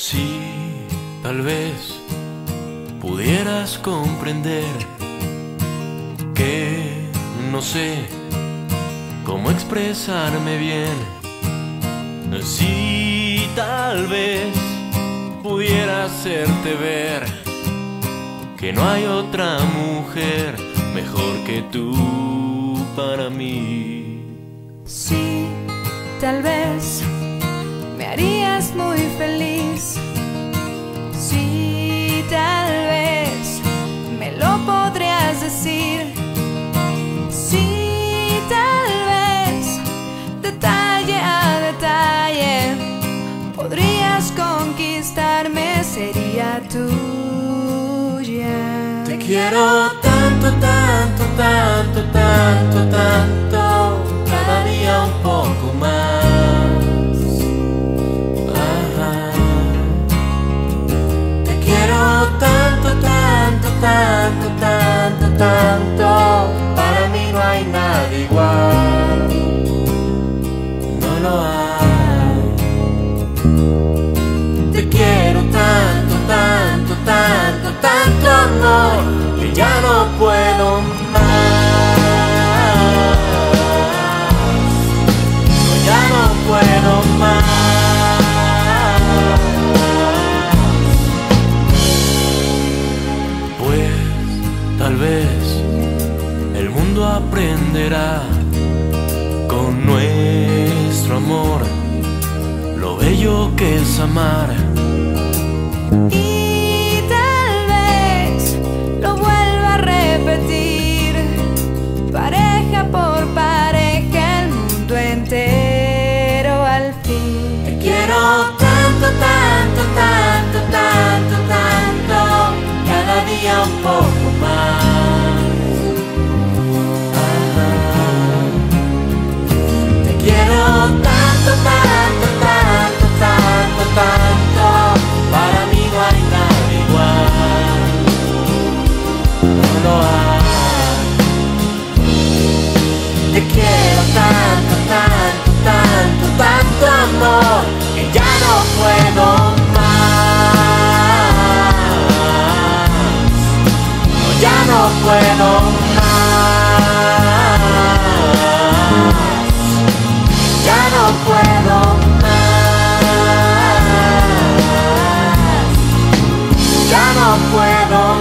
Si tal vez pudieras comprender que no sé cómo expresarme bien. Si tal vez pudiera hacerte ver que no hay otra mujer mejor que tú para mí. Si tal vez me harías muy era tuya. Te quiero tanto, tanto, tanto, tanto, tanto el mundo aprenderá con nuestro amor lo bello que es amar. puedo